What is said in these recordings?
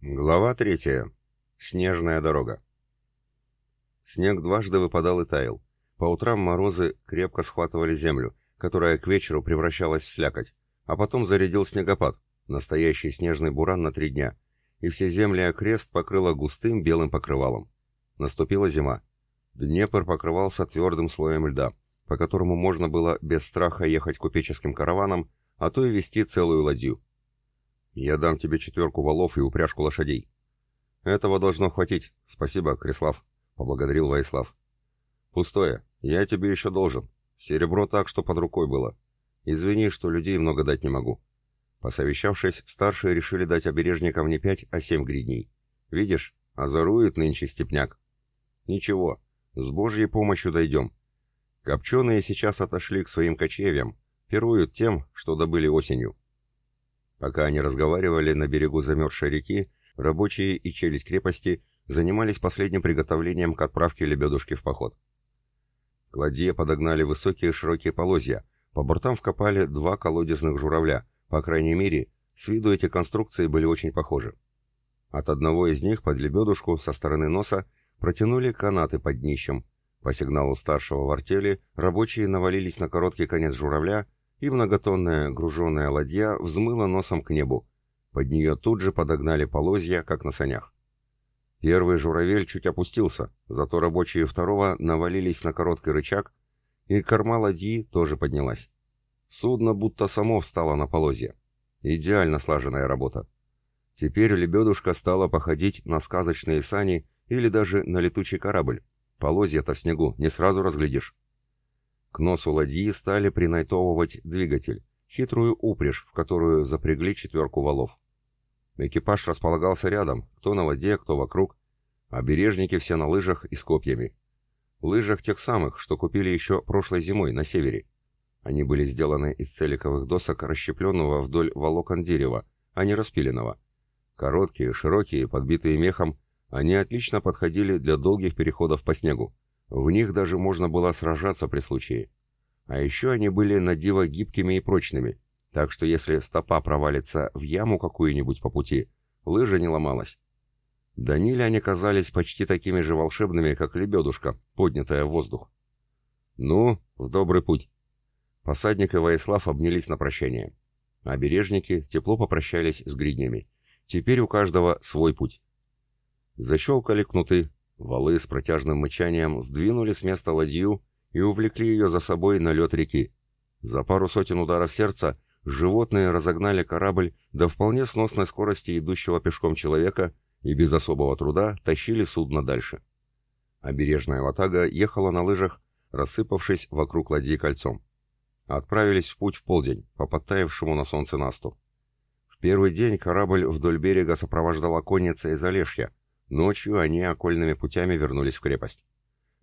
Глава третья. Снежная дорога. Снег дважды выпадал и таял. По утрам морозы крепко схватывали землю, которая к вечеру превращалась в слякоть, а потом зарядил снегопад, настоящий снежный буран на три дня, и все земли окрест покрыло густым белым покрывалом. Наступила зима. Днепр покрывался твердым слоем льда, по которому можно было без страха ехать купеческим караваном, а то и вести целую ладью. Я дам тебе четверку валов и упряжку лошадей. Этого должно хватить. Спасибо, Крислав, поблагодарил Ваислав. Пустое. Я тебе еще должен. Серебро так, что под рукой было. Извини, что людей много дать не могу. Посовещавшись, старшие решили дать обережникам не пять, а семь гридней. Видишь, озорует нынче степняк. Ничего, с божьей помощью дойдем. Копченые сейчас отошли к своим кочевьям, пируют тем, что добыли осенью. Пока они разговаривали на берегу замерзшей реки, рабочие и челюсть крепости занимались последним приготовлением к отправке лебедушки в поход. К ладье подогнали высокие широкие полозья, по бортам вкопали два колодезных журавля, по крайней мере, с виду эти конструкции были очень похожи. От одного из них под лебедушку со стороны носа протянули канаты под днищем. По сигналу старшего в артели рабочие навалились на короткий конец журавля и многотонная груженная ладья взмыла носом к небу. Под нее тут же подогнали полозья, как на санях. Первый журавель чуть опустился, зато рабочие второго навалились на короткий рычаг, и корма ладьи тоже поднялась. Судно будто само встало на полозья. Идеально слаженная работа. Теперь лебедушка стала походить на сказочные сани или даже на летучий корабль. Полозья-то в снегу не сразу разглядишь. К носу ладьи стали принайтовывать двигатель, хитрую упряжь, в которую запрягли четверку валов. Экипаж располагался рядом, кто на воде, кто вокруг, а бережники все на лыжах и с копьями. Лыжах тех самых, что купили еще прошлой зимой на севере. Они были сделаны из целиковых досок, расщепленного вдоль волокон дерева, а не распиленного. Короткие, широкие, подбитые мехом, они отлично подходили для долгих переходов по снегу. В них даже можно было сражаться при случае. А еще они были на диво гибкими и прочными, так что если стопа провалится в яму какую-нибудь по пути, лыжа не ломалась. Даниле они казались почти такими же волшебными, как лебедушка, поднятая в воздух. «Ну, в добрый путь!» Посадник и Воислав обнялись на прощание. Обережники тепло попрощались с гриднями. Теперь у каждого свой путь. Защелкали кнуты, Валы с протяжным мычанием сдвинули с места ладью и увлекли ее за собой на лед реки. За пару сотен ударов сердца животные разогнали корабль до вполне сносной скорости идущего пешком человека и без особого труда тащили судно дальше. Обережная ватага ехала на лыжах, рассыпавшись вокруг ладьи кольцом. Отправились в путь в полдень, по подтаявшему на солнце насту. В первый день корабль вдоль берега сопровождала конница из Олешья, Ночью они окольными путями вернулись в крепость.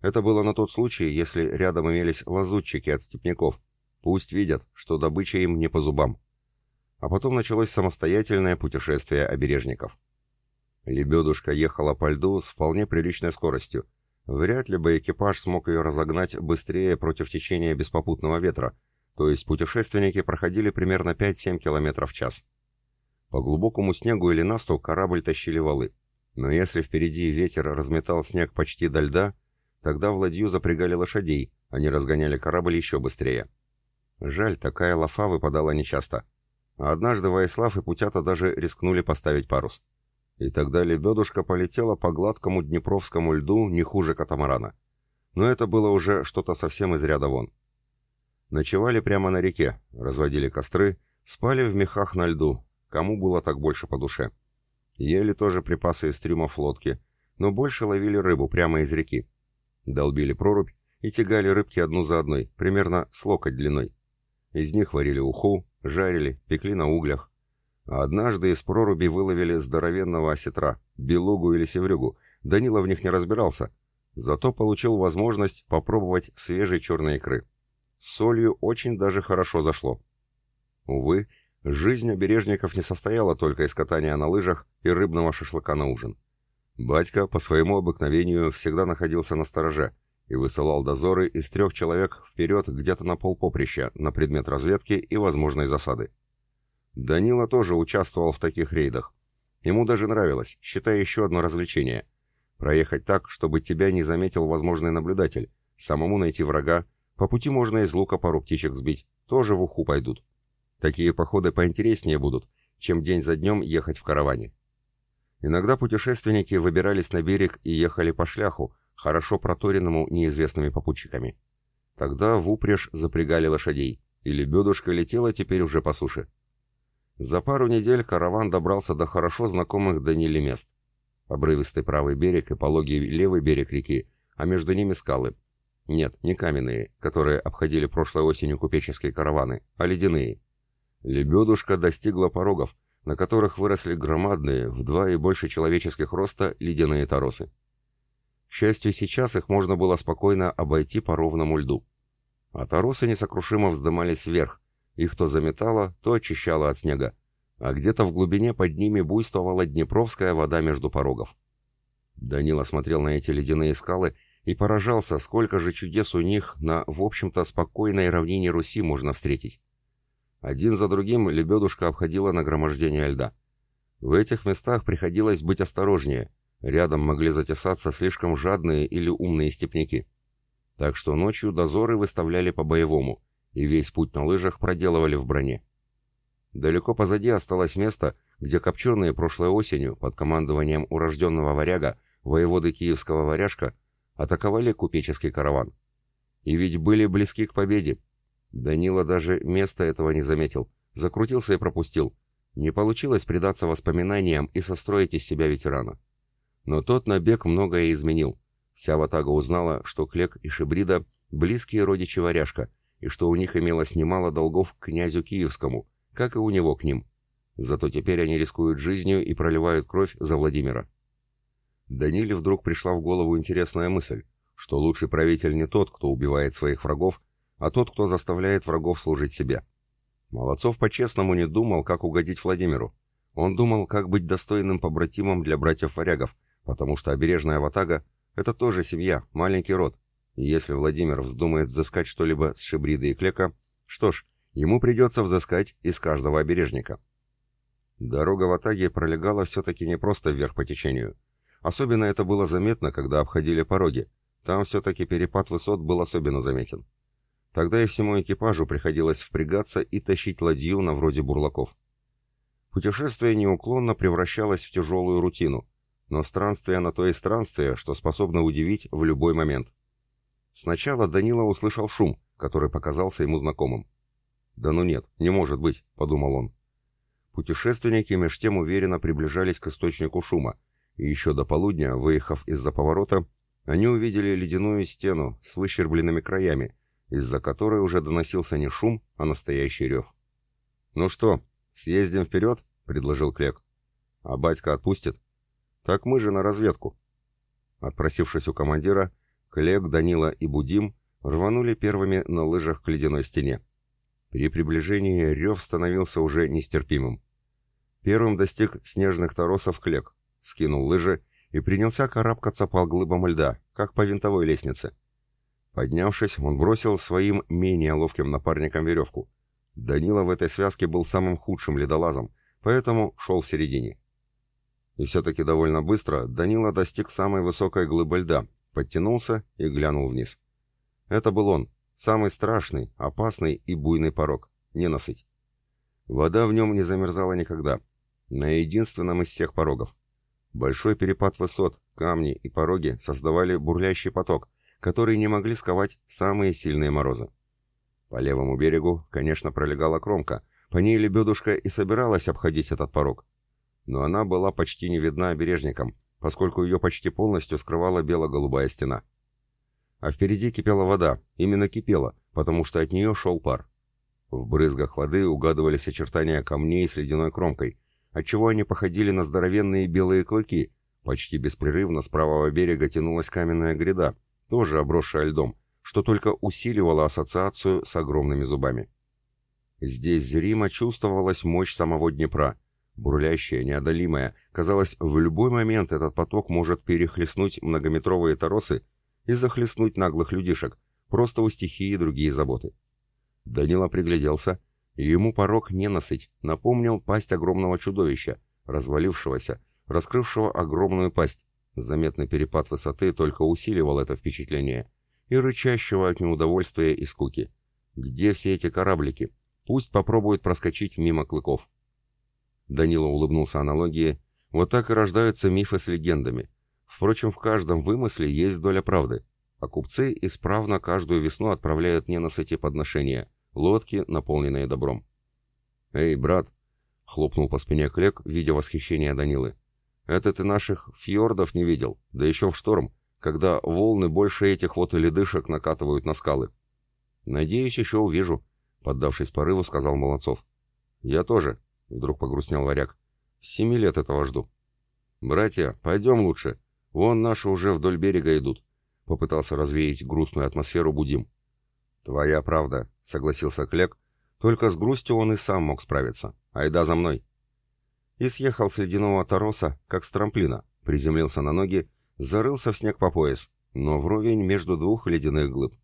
Это было на тот случай, если рядом имелись лазутчики от степняков. Пусть видят, что добыча им не по зубам. А потом началось самостоятельное путешествие обережников. Лебедушка ехала по льду с вполне приличной скоростью. Вряд ли бы экипаж смог ее разогнать быстрее против течения беспопутного ветра, то есть путешественники проходили примерно 5-7 км в час. По глубокому снегу или насту корабль тащили валы. Но если впереди ветер разметал снег почти до льда, тогда в ладью запрягали лошадей, они разгоняли корабль еще быстрее. Жаль, такая лафа выпадала нечасто. А однажды Ваислав и Путята даже рискнули поставить парус. И тогда лебедушка полетела по гладкому днепровскому льду не хуже катамарана. Но это было уже что-то совсем из ряда вон. Ночевали прямо на реке, разводили костры, спали в мехах на льду, кому было так больше по душе. Ели тоже припасы из трюмов лодки, но больше ловили рыбу прямо из реки. Долбили прорубь и тягали рыбки одну за одной, примерно с локоть длиной. Из них варили уху, жарили, пекли на углях. А однажды из проруби выловили здоровенного осетра, белугу или севрюгу. Данила в них не разбирался, зато получил возможность попробовать свежей черной икры. С солью очень даже хорошо зашло. Увы, Жизнь обережников не состояла только из катания на лыжах и рыбного шашлыка на ужин. Батька по своему обыкновению всегда находился на стороже и высылал дозоры из трех человек вперед где-то на полпоприща на предмет разведки и возможной засады. Данила тоже участвовал в таких рейдах. Ему даже нравилось, считая еще одно развлечение. Проехать так, чтобы тебя не заметил возможный наблюдатель, самому найти врага, по пути можно из лука пару птичек сбить, тоже в уху пойдут. Такие походы поинтереснее будут, чем день за днем ехать в караване. Иногда путешественники выбирались на берег и ехали по шляху, хорошо проторенному неизвестными попутчиками. Тогда в упряжь запрягали лошадей, и лебедушка летела теперь уже по суше. За пару недель караван добрался до хорошо знакомых Даниле мест. Обрывистый правый берег и пологий левый берег реки, а между ними скалы. Нет, не каменные, которые обходили прошлой осенью купеческие караваны, а ледяные. Лебедушка достигла порогов, на которых выросли громадные, в два и больше человеческих роста, ледяные торосы. К счастью, сейчас их можно было спокойно обойти по ровному льду. А торосы несокрушимо вздымались вверх, их то заметало, то очищало от снега, а где-то в глубине под ними буйствовала днепровская вода между порогов. Данила смотрел на эти ледяные скалы и поражался, сколько же чудес у них на, в общем-то, спокойной равнине Руси можно встретить. Один за другим лебедушка обходила нагромождение льда. В этих местах приходилось быть осторожнее, рядом могли затесаться слишком жадные или умные степняки. Так что ночью дозоры выставляли по-боевому, и весь путь на лыжах проделывали в броне. Далеко позади осталось место, где копченые прошлой осенью под командованием урожденного варяга, воеводы киевского варяжка, атаковали купеческий караван. И ведь были близки к победе. Данила даже места этого не заметил, закрутился и пропустил. Не получилось предаться воспоминаниям и состроить из себя ветерана. Но тот набег многое изменил. Вся ватага узнала, что Клек и Шибрида — близкие родичи варяжка, и что у них имелось немало долгов к князю Киевскому, как и у него к ним. Зато теперь они рискуют жизнью и проливают кровь за Владимира. Даниле вдруг пришла в голову интересная мысль, что лучший правитель не тот, кто убивает своих врагов, а тот, кто заставляет врагов служить себе. Молодцов по-честному не думал, как угодить Владимиру. Он думал, как быть достойным побратимом для братьев-варягов, потому что обережная ватага — это тоже семья, маленький род. И если Владимир вздумает взыскать что-либо с Шибрида и Клека, что ж, ему придется взыскать из каждого обережника. Дорога в Атаге пролегала все-таки не просто вверх по течению. Особенно это было заметно, когда обходили пороги. Там все-таки перепад высот был особенно заметен. Тогда и всему экипажу приходилось впрягаться и тащить ладью на вроде бурлаков. Путешествие неуклонно превращалось в тяжелую рутину, но странствие на то и странствие, что способно удивить в любой момент. Сначала Данила услышал шум, который показался ему знакомым. «Да ну нет, не может быть», — подумал он. Путешественники меж тем уверенно приближались к источнику шума, и еще до полудня, выехав из-за поворота, они увидели ледяную стену с выщербленными краями, из-за которой уже доносился не шум, а настоящий рев. «Ну что, съездим вперед?» — предложил Клек. «А батька отпустит?» «Так мы же на разведку». Отпросившись у командира, Клек, Данила и Будим рванули первыми на лыжах к ледяной стене. При приближении рев становился уже нестерпимым. Первым достиг снежных торосов Клек, скинул лыжи и принялся карабкаться по глыбам льда, как по винтовой лестнице. Поднявшись, он бросил своим менее ловким напарникам веревку. Данила в этой связке был самым худшим ледолазом, поэтому шел в середине. И все-таки довольно быстро Данила достиг самой высокой глыбы льда, подтянулся и глянул вниз. Это был он, самый страшный, опасный и буйный порог, ненасыть. Вода в нем не замерзала никогда, на единственном из всех порогов. Большой перепад высот, камни и пороги создавали бурлящий поток, который не могли сковать самые сильные морозы. По левому берегу, конечно, пролегала кромка, по ней лебедушка и собиралась обходить этот порог. Но она была почти не видна обережникам, поскольку ее почти полностью скрывала бело-голубая стена. А впереди кипела вода, именно кипела, потому что от нее шел пар. В брызгах воды угадывались очертания камней с ледяной кромкой, отчего они походили на здоровенные белые клыки. Почти беспрерывно с правого берега тянулась каменная гряда, тоже обросшая льдом, что только усиливало ассоциацию с огромными зубами. Здесь зримо чувствовалась мощь самого Днепра, бурлящая, неодолимая. Казалось, в любой момент этот поток может перехлестнуть многометровые торосы и захлестнуть наглых людишек, просто у стихии другие заботы. Данила пригляделся и ему порог ненасыть напомнил пасть огромного чудовища, развалившегося, раскрывшего огромную пасть. Заметный перепад высоты только усиливал это впечатление, и рычащего от неудовольствия и скуки. Где все эти кораблики? Пусть попробуют проскочить мимо клыков. Данила улыбнулся аналогии. Вот так и рождаются мифы с легендами. Впрочем, в каждом вымысле есть доля правды. А купцы исправно каждую весну отправляют ненасыти подношения, лодки, наполненные добром. «Эй, брат!» — хлопнул по спине Клек, видя восхищение Данилы. «Это ты наших фьордов не видел, да еще в шторм, когда волны больше этих вот ледышек накатывают на скалы». «Надеюсь, еще увижу», — поддавшись порыву, сказал Молодцов. «Я тоже», — вдруг погрустнел варяг. «С семи лет этого жду». «Братья, пойдем лучше. Вон наши уже вдоль берега идут», — попытался развеять грустную атмосферу Будим. «Твоя правда», — согласился Клек, только с грустью он и сам мог справиться. «Айда за мной!» И съехал с ледяного тороса, как с трамплина, приземлился на ноги, зарылся в снег по пояс, но вровень между двух ледяных глыб.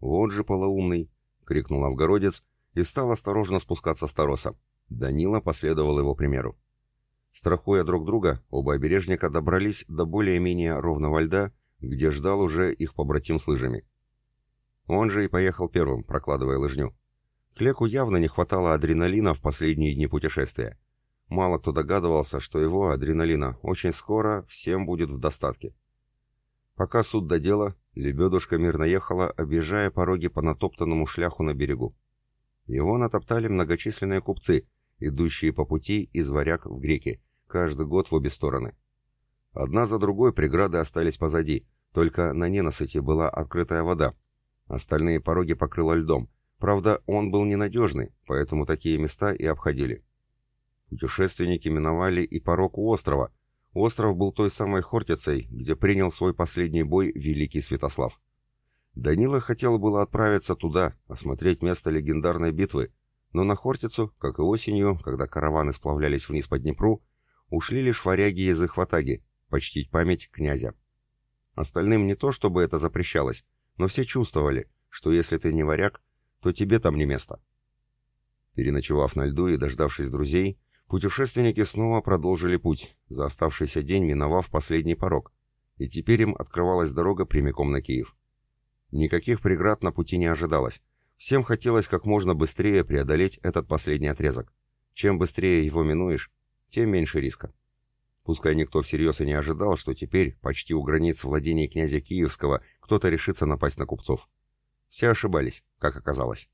«Вот же полоумный!» — крикнул новгородец и стал осторожно спускаться с тороса. Данила последовал его примеру. Страхуя друг друга, оба обережника добрались до более-менее ровного льда, где ждал уже их побратим с лыжами. Он же и поехал первым, прокладывая лыжню. Клеку явно не хватало адреналина в последние дни путешествия. Мало кто догадывался, что его адреналина очень скоро всем будет в достатке. Пока суд до дела, лебедушка мирно ехала, объезжая пороги по натоптанному шляху на берегу. Его натоптали многочисленные купцы, идущие по пути из варяг в греки, каждый год в обе стороны. Одна за другой преграды остались позади, только на ненасыте была открытая вода. Остальные пороги покрыло льдом, Правда, он был ненадежный, поэтому такие места и обходили. Путешественники миновали и порог у острова. Остров был той самой Хортицей, где принял свой последний бой Великий Святослав. Данила хотел было отправиться туда, осмотреть место легендарной битвы, но на Хортицу, как и осенью, когда караваны сплавлялись вниз по Днепру, ушли лишь варяги из их ватаги, почтить память князя. Остальным не то, чтобы это запрещалось, но все чувствовали, что если ты не варяг, то тебе там не место. Переночевав на льду и дождавшись друзей, путешественники снова продолжили путь, за оставшийся день миновав последний порог, и теперь им открывалась дорога прямиком на Киев. Никаких преград на пути не ожидалось. Всем хотелось как можно быстрее преодолеть этот последний отрезок. Чем быстрее его минуешь, тем меньше риска. Пускай никто всерьез и не ожидал, что теперь, почти у границ владений князя Киевского, кто-то решится напасть на купцов. Все ошибались, как оказалось.